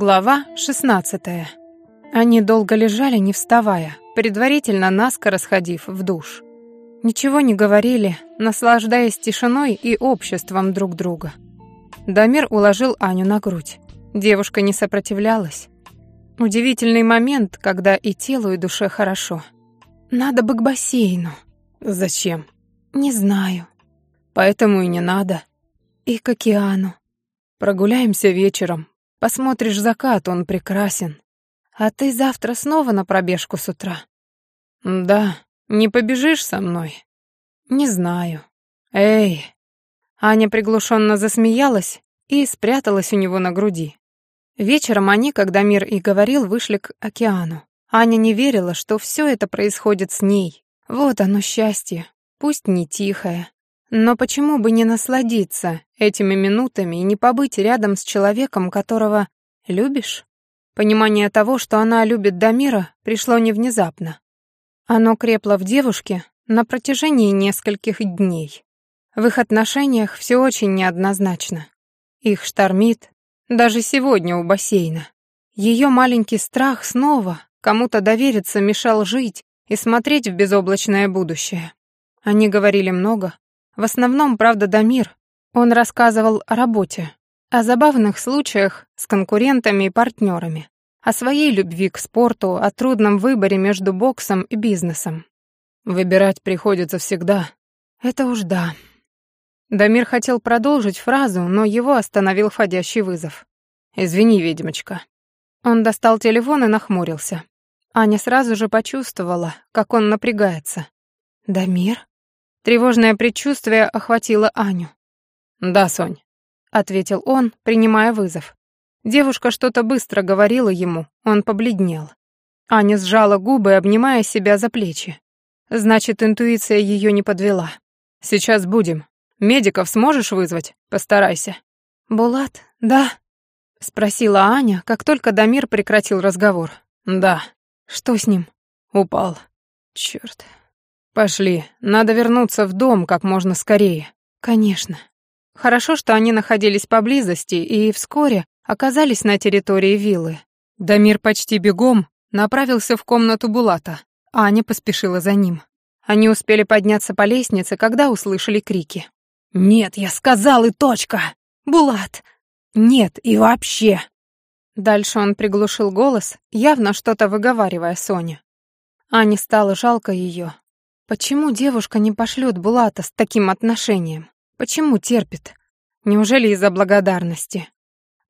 Глава 16. Они долго лежали, не вставая, предварительно наскоро сходив в душ. Ничего не говорили, наслаждаясь тишиной и обществом друг друга. Дамир уложил Аню на грудь. Девушка не сопротивлялась. Удивительный момент, когда и телу, и душе хорошо. Надо бы к бассейну. Зачем? Не знаю. Поэтому и не надо. И к океану. Прогуляемся вечером, Посмотришь закат, он прекрасен. А ты завтра снова на пробежку с утра? Да, не побежишь со мной? Не знаю. Эй. Аня приглушенно засмеялась и спряталась у него на груди. Вечером они, когда мир и говорил, вышли к океану. Аня не верила, что все это происходит с ней. Вот оно счастье, пусть не тихое, но почему бы не насладиться этими минутами и не побыть рядом с человеком, которого любишь? Понимание того, что она любит Дамира, пришло не внезапно. Оно крепло в девушке на протяжении нескольких дней. В их отношениях все очень неоднозначно. Их штормит, даже сегодня у бассейна. Ее маленький страх снова кому-то довериться мешал жить и смотреть в безоблачное будущее. Они говорили много, в основном, правда, Дамир. Он рассказывал о работе, о забавных случаях с конкурентами и партнерами, о своей любви к спорту, о трудном выборе между боксом и бизнесом. Выбирать приходится всегда. Это уж да. Дамир хотел продолжить фразу, но его остановил входящий вызов. «Извини, ведьмочка». Он достал телефон и нахмурился. Аня сразу же почувствовала, как он напрягается. «Дамир?» Тревожное предчувствие охватило Аню. «Да, Сонь», — ответил он, принимая вызов. Девушка что-то быстро говорила ему, он побледнел. Аня сжала губы, обнимая себя за плечи. Значит, интуиция ее не подвела. «Сейчас будем. Медиков сможешь вызвать? Постарайся». «Булат, да?» — спросила Аня, как только Дамир прекратил разговор. «Да». «Что с ним?» «Упал. Чёрт, «Пошли, надо вернуться в дом как можно скорее». «Конечно». Хорошо, что они находились поблизости и вскоре оказались на территории виллы. Дамир почти бегом направился в комнату Булата. Аня поспешила за ним. Они успели подняться по лестнице, когда услышали крики. «Нет, я сказал и точка! Булат! Нет и вообще!» Дальше он приглушил голос, явно что-то выговаривая Соне. Ане стало жалко ее. Почему девушка не пошлет Булата с таким отношением? Почему терпит? Неужели из-за благодарности?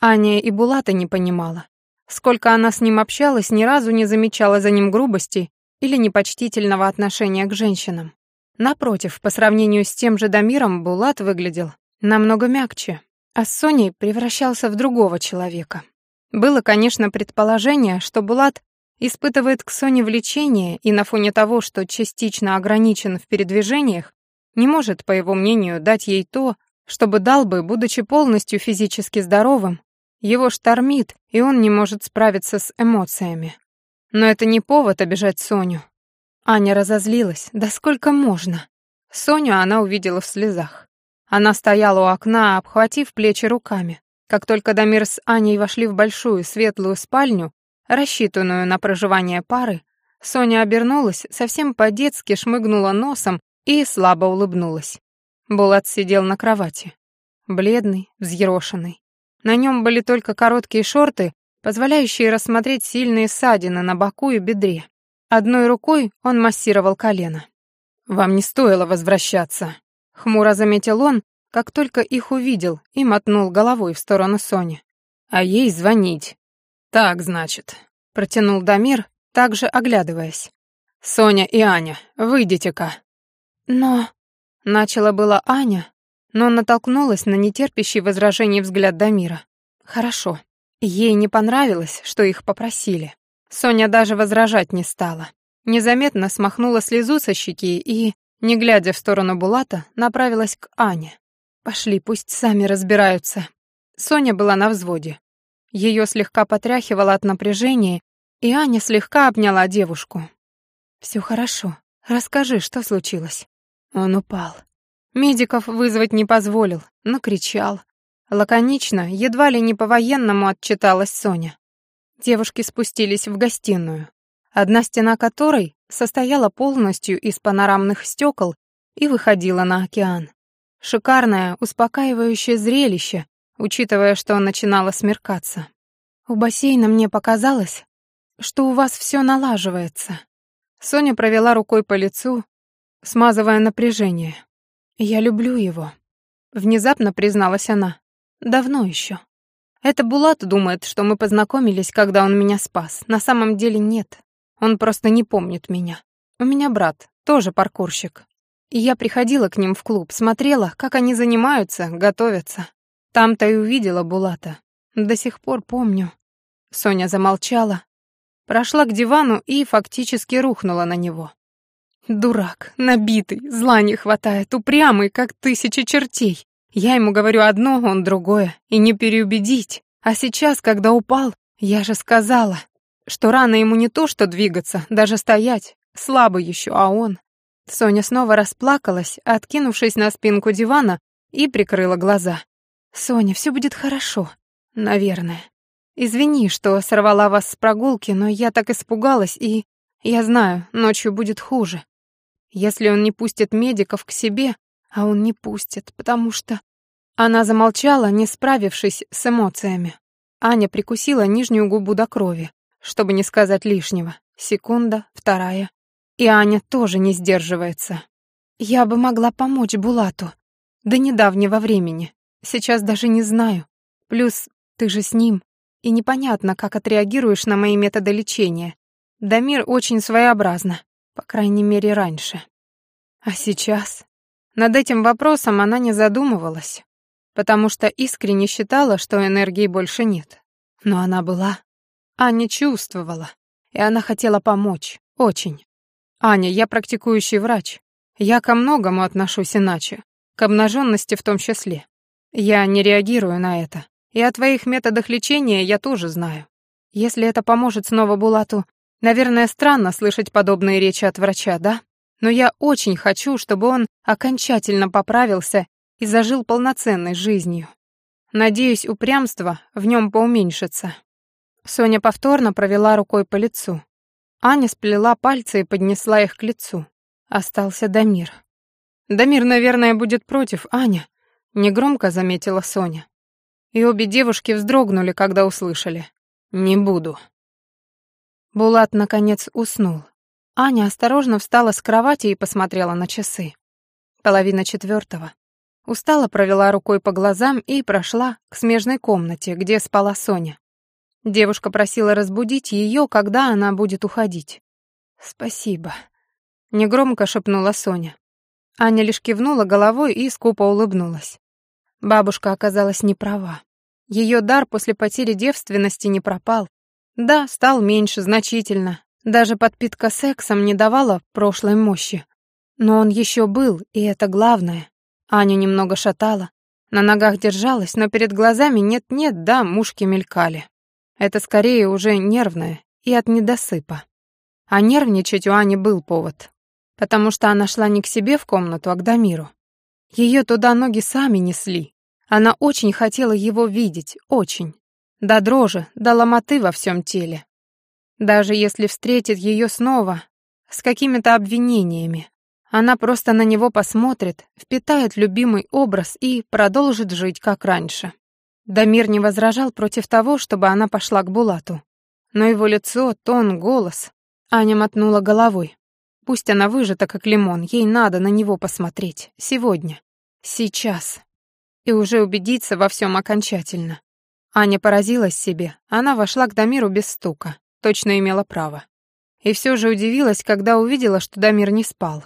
Аня и Булата не понимала. Сколько она с ним общалась, ни разу не замечала за ним грубости или непочтительного отношения к женщинам. Напротив, по сравнению с тем же Дамиром, Булат выглядел намного мягче, а с Соней превращался в другого человека. Было, конечно, предположение, что Булат испытывает к Соне влечение и на фоне того, что частично ограничен в передвижениях, не может, по его мнению, дать ей то, чтобы дал бы, будучи полностью физически здоровым, его штормит, и он не может справиться с эмоциями. Но это не повод обижать Соню. Аня разозлилась. Да сколько можно? Соню она увидела в слезах. Она стояла у окна, обхватив плечи руками. Как только Дамир с Аней вошли в большую светлую спальню, рассчитанную на проживание пары, Соня обернулась, совсем по-детски шмыгнула носом и слабо улыбнулась. Булат сидел на кровати. Бледный, взъерошенный. На нем были только короткие шорты, позволяющие рассмотреть сильные ссадины на боку и бедре. Одной рукой он массировал колено. «Вам не стоило возвращаться», — хмуро заметил он, как только их увидел, и мотнул головой в сторону Сони. «А ей звонить. «Так, значит», — протянул Дамир, также оглядываясь. «Соня и Аня, выйдите-ка». «Но...» — начала была Аня, но натолкнулась на нетерпящий возражений взгляд Дамира. «Хорошо. Ей не понравилось, что их попросили. Соня даже возражать не стала. Незаметно смахнула слезу со щеки и, не глядя в сторону Булата, направилась к Ане. «Пошли, пусть сами разбираются». Соня была на взводе. Ее слегка потряхивало от напряжения, и Аня слегка обняла девушку. «Все хорошо. Расскажи, что случилось?» Он упал. Медиков вызвать не позволил, но кричал. Лаконично, едва ли не по-военному отчиталась Соня. Девушки спустились в гостиную, одна стена которой состояла полностью из панорамных стекол и выходила на океан. Шикарное, успокаивающее зрелище, учитывая, что начинало смеркаться. У бассейна мне показалось, что у вас все налаживается. Соня провела рукой по лицу, смазывая напряжение. Я люблю его. Внезапно призналась она. Давно еще. Это Булат думает, что мы познакомились, когда он меня спас. На самом деле нет. Он просто не помнит меня. У меня брат, тоже паркурщик. И я приходила к ним в клуб, смотрела, как они занимаются, готовятся. Там-то и увидела Булата. До сих пор помню. Соня замолчала, прошла к дивану и фактически рухнула на него. Дурак, набитый, зла не хватает, упрямый, как тысяча чертей. Я ему говорю одно, он другое, и не переубедить. А сейчас, когда упал, я же сказала, что рано ему не то что двигаться, даже стоять, слабый еще, а он... Соня снова расплакалась, откинувшись на спинку дивана, и прикрыла глаза. «Соня, все будет хорошо. Наверное. Извини, что сорвала вас с прогулки, но я так испугалась, и... Я знаю, ночью будет хуже. Если он не пустит медиков к себе, а он не пустит, потому что... Она замолчала, не справившись с эмоциями. Аня прикусила нижнюю губу до крови, чтобы не сказать лишнего. Секунда, вторая. И Аня тоже не сдерживается. Я бы могла помочь Булату. До недавнего времени. Сейчас даже не знаю. Плюс ты же с ним. И непонятно, как отреагируешь на мои методы лечения. Дамир очень своеобразно. По крайней мере, раньше. А сейчас? Над этим вопросом она не задумывалась, потому что искренне считала, что энергии больше нет. Но она была. Аня чувствовала. И она хотела помочь. Очень. «Аня, я практикующий врач. Я ко многому отношусь иначе. К обнаженности в том числе. Я не реагирую на это. И о твоих методах лечения я тоже знаю. Если это поможет снова Булату, наверное, странно слышать подобные речи от врача, да? Но я очень хочу, чтобы он окончательно поправился и зажил полноценной жизнью. Надеюсь, упрямство в нем поуменьшится. Соня повторно провела рукой по лицу. Аня сплела пальцы и поднесла их к лицу. Остался Дамир. «Дамир, наверное, будет против, Аня», негромко заметила Соня. И обе девушки вздрогнули, когда услышали. «Не буду». Булат, наконец, уснул. Аня осторожно встала с кровати и посмотрела на часы. Половина четвертого. Устала провела рукой по глазам и прошла к смежной комнате, где спала Соня. Девушка просила разбудить ее, когда она будет уходить. «Спасибо», — негромко шепнула Соня. Аня лишь кивнула головой и скупо улыбнулась. Бабушка оказалась не права. Ее дар после потери девственности не пропал. Да, стал меньше, значительно. Даже подпитка сексом не давала прошлой мощи. Но он еще был, и это главное. Аню немного шатала. На ногах держалась, но перед глазами нет-нет, да, мушки мелькали. Это скорее уже нервное и от недосыпа. А нервничать у Ани был повод. Потому что она шла не к себе в комнату, а к Дамиру. Ее туда ноги сами несли, она очень хотела его видеть, очень. До дрожи, до ломоты во всем теле. Даже если встретит ее снова, с какими-то обвинениями, она просто на него посмотрит, впитает любимый образ и продолжит жить как раньше. Дамир не возражал против того, чтобы она пошла к Булату. Но его лицо, тон, голос... Аня мотнула головой. Пусть она выжата, как лимон, ей надо на него посмотреть. Сегодня. Сейчас и уже убедиться во всем окончательно. Аня поразилась себе. Она вошла к Дамиру без стука. Точно имела право. И все же удивилась, когда увидела, что Дамир не спал.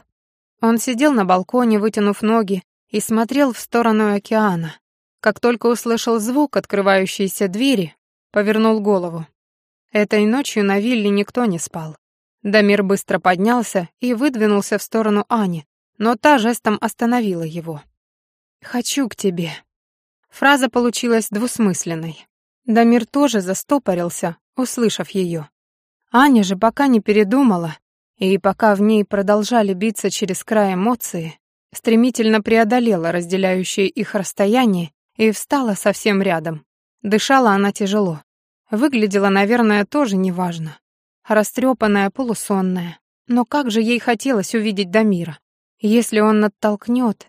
Он сидел на балконе, вытянув ноги, и смотрел в сторону океана. Как только услышал звук открывающейся двери, повернул голову. Этой ночью на вилле никто не спал. Дамир быстро поднялся и выдвинулся в сторону Ани, но та жестом остановила его. «Хочу к тебе». Фраза получилась двусмысленной. Дамир тоже застопорился, услышав ее. Аня же пока не передумала, и пока в ней продолжали биться через край эмоции, стремительно преодолела разделяющее их расстояние и встала совсем рядом. Дышала она тяжело. Выглядела, наверное, тоже неважно. Растрепанная, полусонная. Но как же ей хотелось увидеть Дамира. Если он оттолкнет,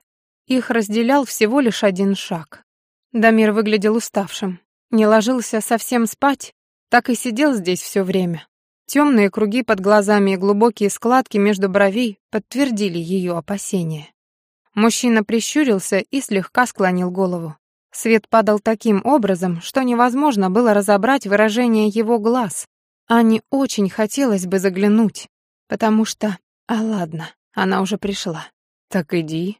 их разделял всего лишь один шаг. Дамир выглядел уставшим. Не ложился совсем спать, так и сидел здесь все время. Темные круги под глазами и глубокие складки между бровей подтвердили ее опасения. Мужчина прищурился и слегка склонил голову. Свет падал таким образом, что невозможно было разобрать выражение его глаз. Ане очень хотелось бы заглянуть, потому что... А ладно, она уже пришла. Так иди.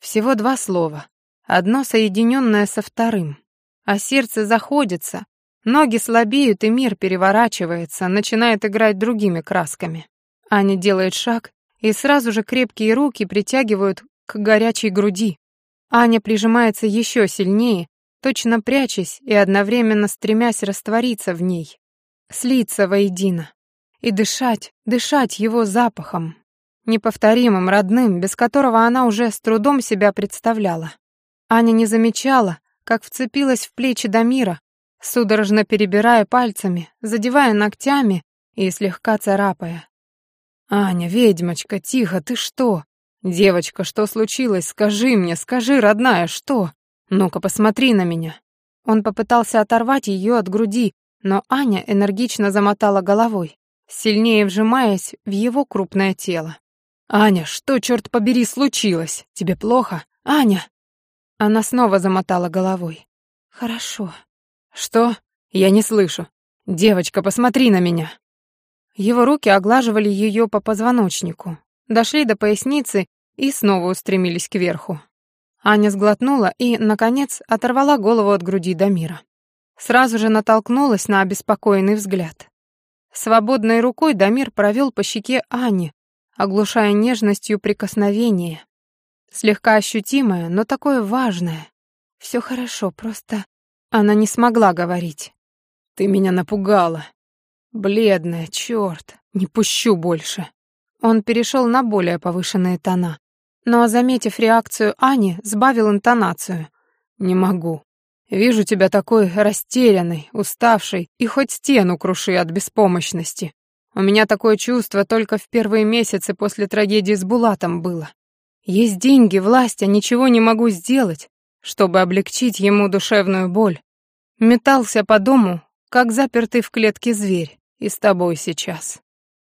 Всего два слова. Одно соединенное со вторым. А сердце заходится, ноги слабеют, и мир переворачивается, начинает играть другими красками. Аня делает шаг, и сразу же крепкие руки притягивают к горячей груди. Аня прижимается еще сильнее, точно прячась и одновременно стремясь раствориться в ней, слиться воедино и дышать, дышать его запахом, неповторимым, родным, без которого она уже с трудом себя представляла. Аня не замечала, как вцепилась в плечи Дамира, судорожно перебирая пальцами, задевая ногтями и слегка царапая. «Аня, ведьмочка, тихо, ты что? Девочка, что случилось? Скажи мне, скажи, родная, что? Ну-ка, посмотри на меня». Он попытался оторвать ее от груди, но Аня энергично замотала головой, сильнее вжимаясь в его крупное тело. «Аня, что, черт побери, случилось? Тебе плохо? Аня!» Она снова замотала головой. «Хорошо». «Что? Я не слышу. Девочка, посмотри на меня». Его руки оглаживали ее по позвоночнику, дошли до поясницы и снова устремились кверху. Аня сглотнула и, наконец, оторвала голову от груди Дамира. Сразу же натолкнулась на обеспокоенный взгляд. Свободной рукой Дамир провел по щеке Ани, оглушая нежностью прикосновение. Слегка ощутимое, но такое важное. Все хорошо, просто она не смогла говорить. Ты меня напугала. Бледная, черт, не пущу больше. Он перешел на более повышенные тона, но, заметив реакцию Ани, сбавил интонацию. Не могу. Вижу тебя такой растерянной, уставшей, и хоть стену круши от беспомощности. У меня такое чувство только в первые месяцы после трагедии с Булатом было. Есть деньги, власть, а ничего не могу сделать, чтобы облегчить ему душевную боль. Метался по дому, как запертый в клетке зверь, и с тобой сейчас.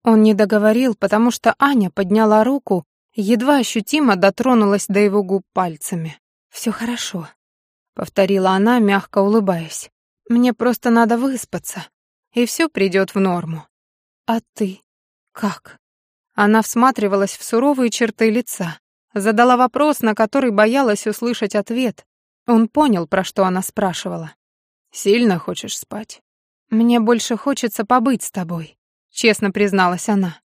Он не договорил, потому что Аня подняла руку, едва ощутимо дотронулась до его губ пальцами. «Все хорошо», — повторила она, мягко улыбаясь. «Мне просто надо выспаться, и все придет в норму». «А ты? Как?» Она всматривалась в суровые черты лица, задала вопрос, на который боялась услышать ответ. Он понял, про что она спрашивала. «Сильно хочешь спать?» «Мне больше хочется побыть с тобой», — честно призналась она.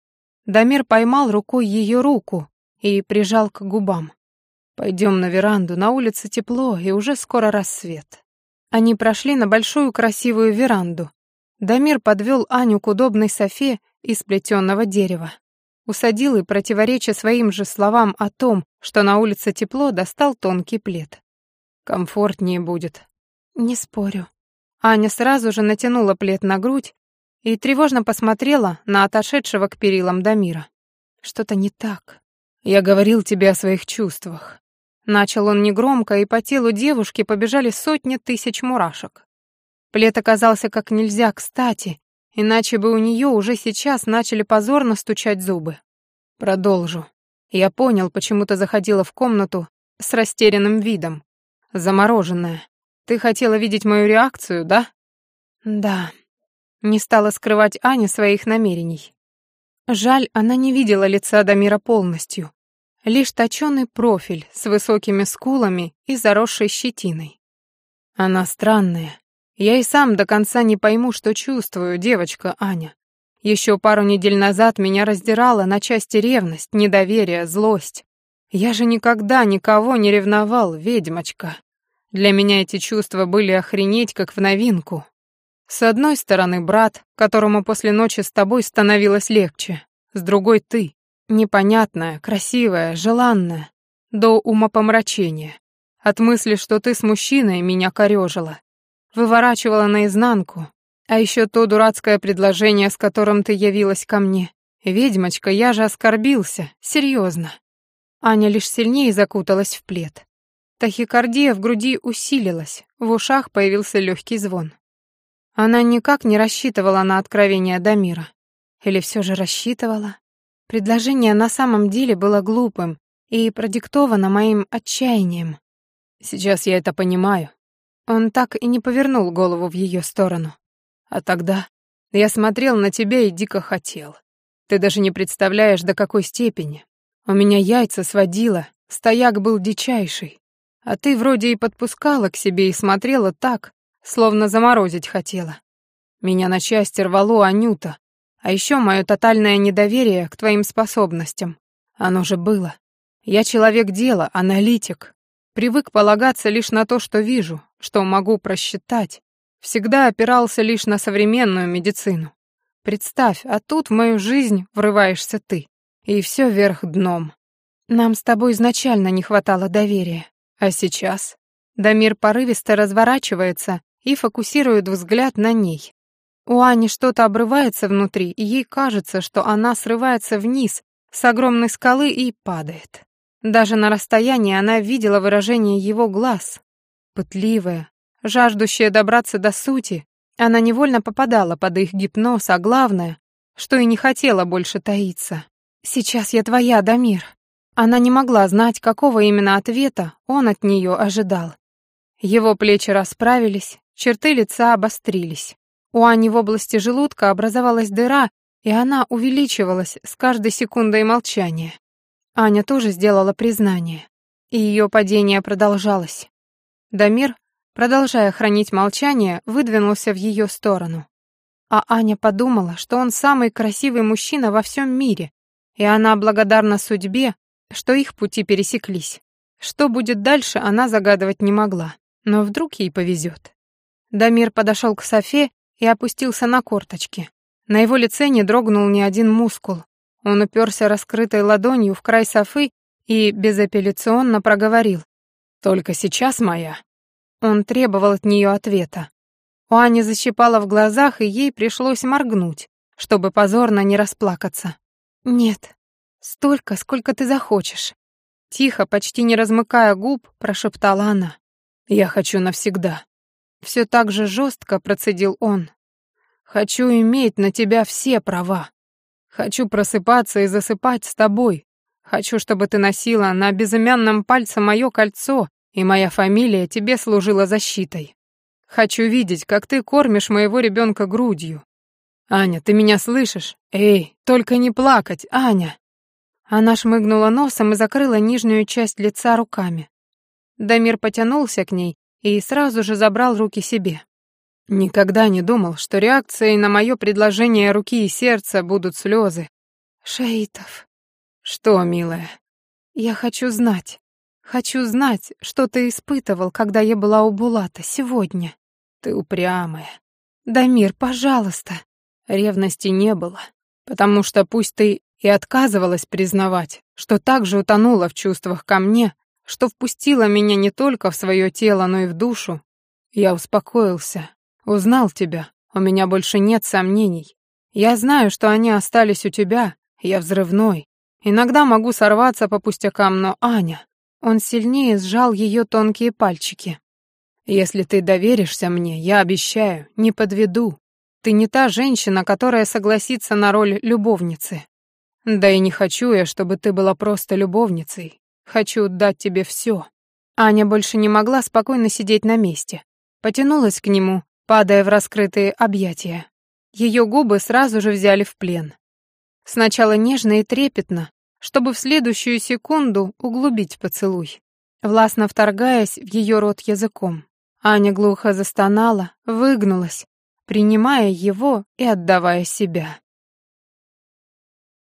Дамир поймал рукой ее руку и прижал к губам. «Пойдем на веранду, на улице тепло, и уже скоро рассвет». Они прошли на большую красивую веранду, Дамир подвел Аню к удобной софе из плетеного дерева. Усадил и, противореча своим же словам о том, что на улице тепло, достал тонкий плед. «Комфортнее будет». «Не спорю». Аня сразу же натянула плед на грудь и тревожно посмотрела на отошедшего к перилам Дамира. «Что-то не так. Я говорил тебе о своих чувствах». Начал он негромко, и по телу девушки побежали сотни тысяч мурашек. Плед оказался как нельзя кстати, иначе бы у нее уже сейчас начали позорно стучать зубы. Продолжу. Я понял, почему ты заходила в комнату с растерянным видом. Замороженная. Ты хотела видеть мою реакцию, да? Да. Не стала скрывать Аня своих намерений. Жаль, она не видела лица Дамира полностью. Лишь точёный профиль с высокими скулами и заросшей щетиной. Она странная, я и сам до конца не пойму, что чувствую, девочка Аня. Еще пару недель назад меня раздирала на части ревность, недоверие, злость. Я же никогда никого не ревновал, ведьмочка. Для меня эти чувства были охренеть как в новинку. С одной стороны брат, которому после ночи с тобой становилось легче, с другой ты, непонятная, красивая, желанная, до умопомрачения. От мысли, что ты с мужчиной, меня корёжило. Выворачивала наизнанку. А еще то дурацкое предложение, с которым ты явилась ко мне. Ведьмочка, я же оскорбился, серьезно. Аня лишь сильнее закуталась в плед. Тахикардия в груди усилилась, в ушах появился легкий звон. Она никак не рассчитывала на откровение Дамира. Или все же рассчитывала? Предложение на самом деле было глупым и продиктовано моим отчаянием. Сейчас я это понимаю. Он так и не повернул голову в ее сторону. А тогда я смотрел на тебя и дико хотел. Ты даже не представляешь, до какой степени. У меня яйца сводило, стояк был дичайший. А ты вроде и подпускала к себе и смотрела так, словно заморозить хотела. Меня на части рвало Анюта, а еще мое тотальное недоверие к твоим способностям. Оно же было. Я человек дела, аналитик. Привык полагаться лишь на то, что вижу, что могу просчитать. Всегда опирался лишь на современную медицину. Представь, а тут в мою жизнь врываешься ты. И все вверх дном. Нам с тобой изначально не хватало доверия. А сейчас? Дамир порывисто разворачивается и фокусирует взгляд на ней. У Ани что-то обрывается внутри, и ей кажется, что она срывается вниз с огромной скалы и падает. Даже на расстоянии она видела выражение его глаз. Пытливая, жаждущая добраться до сути, она невольно попадала под их гипноз, а главное, что и не хотела больше таиться. «Сейчас я твоя, Дамир», она не могла знать, какого именно ответа он от нее ожидал. Его плечи расправились, черты лица обострились. У Ани в области желудка образовалась дыра, и она увеличивалась с каждой секундой молчания. Аня тоже сделала признание, и ее падение продолжалось. Дамир, продолжая хранить молчание, выдвинулся в ее сторону. А Аня подумала, что он самый красивый мужчина во всем мире, и она благодарна судьбе, что их пути пересеклись. Что будет дальше, она загадывать не могла, но вдруг ей повезет. Дамир подошел к Софе и опустился на корточки. На его лице не дрогнул ни один мускул. Он уперся раскрытой ладонью в край Софы и безапелляционно проговорил. «Только сейчас моя». Он требовал от нее ответа. У Ани защипала в глазах, и ей пришлось моргнуть, чтобы позорно не расплакаться. «Нет», «Столько, сколько ты захочешь». Тихо, почти не размыкая губ, прошептала она. «Я хочу навсегда». Все так же жестко процедил он. «Хочу иметь на тебя все права. Хочу просыпаться и засыпать с тобой. Хочу, чтобы ты носила на безымянном пальце мое кольцо, и моя фамилия тебе служила защитой. Хочу видеть, как ты кормишь моего ребенка грудью. Аня, ты меня слышишь? Эй, только не плакать, Аня!» Она шмыгнула носом и закрыла нижнюю часть лица руками. Дамир потянулся к ней и сразу же забрал руки себе. Никогда не думал, что реакцией на мое предложение руки и сердца будут слезы. Шаитов. Что, милая? Я хочу знать. Хочу знать, что ты испытывал, когда я была у Булата сегодня. Ты упрямая. Дамир, пожалуйста. Ревности не было, потому что пусть ты и отказывалась признавать, что также утонула в чувствах ко мне, что впустила меня не только в свое тело, но и в душу. Я успокоился, узнал тебя, у меня больше нет сомнений. Я знаю, что они остались у тебя, я взрывной. Иногда могу сорваться по пустякам, но Аня... Он сильнее сжал ее тонкие пальчики. «Если ты доверишься мне, я обещаю, не подведу. Ты не та женщина, которая согласится на роль любовницы. Да и не хочу я, чтобы ты была просто любовницей. Хочу дать тебе все. Аня больше не могла спокойно сидеть на месте. Потянулась к нему, падая в раскрытые объятия. Ее губы сразу же взяли в плен. Сначала нежно и трепетно, чтобы в следующую секунду углубить поцелуй, властно вторгаясь в ее рот языком. Аня глухо застонала, выгнулась, принимая его и отдавая себя.